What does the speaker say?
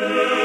Yeah.